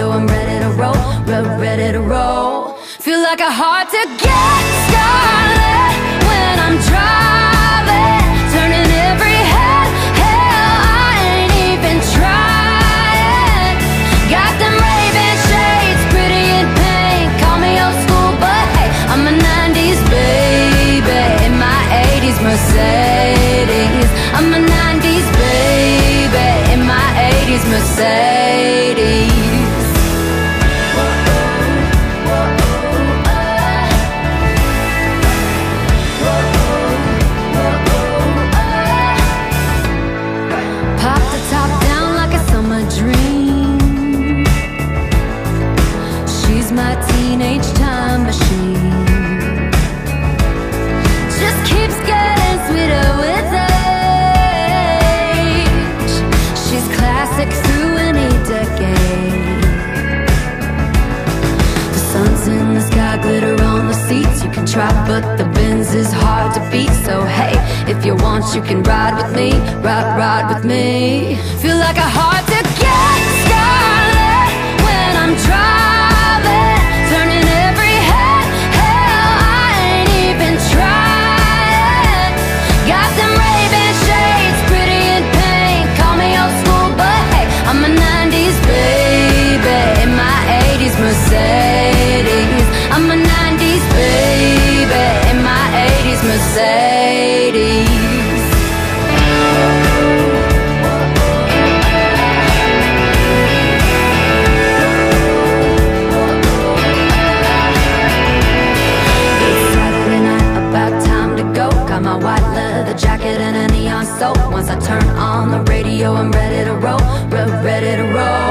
yo, I'm ready to roll, re ready to roll. Feel like a heart to get started when I'm driving Turning every head, hell, I ain't even trying. Got them Ray-Ban shades, pretty in pink Call me old school, but hey, I'm a 90s baby In my 80s Mercedes. I'm a 90s baby In my 80s Mercedes. My teenage time machine. Just keeps getting sweeter with age. She's classic through any decade. The sun's in the sky, glitter on the seats. You can try, but the Benz is hard to beat. So hey, if you want, you can ride with me, ride, ride with me. Feel like a hard so Once I turn on the radio, I'm ready to roll, ready to roll.